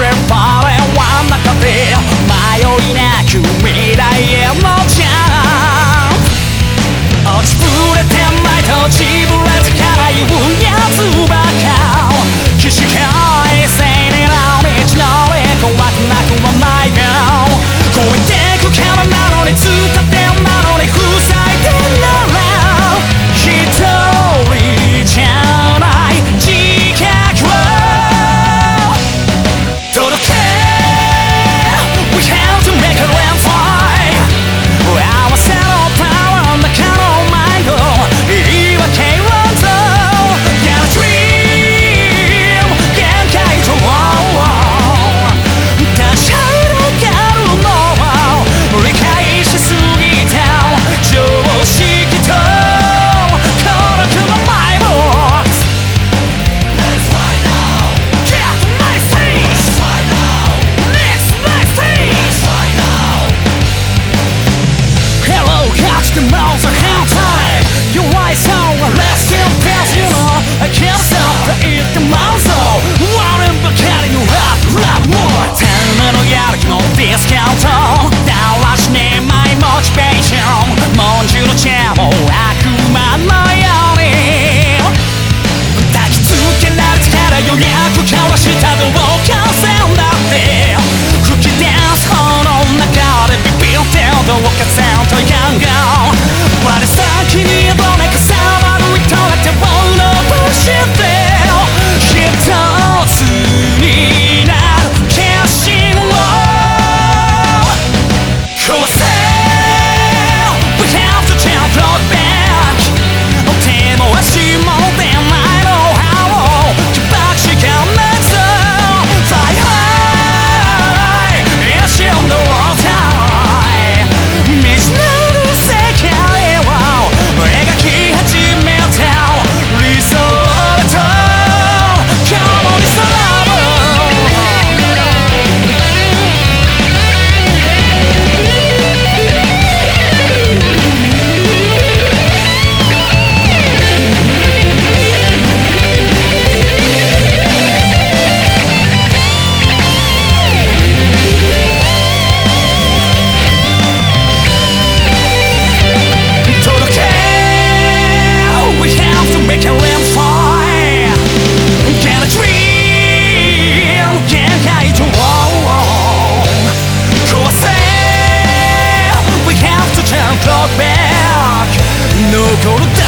friend 真夜中 The mouse 取る